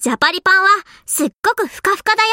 ジャパリパンはすっごくふかふかだよ。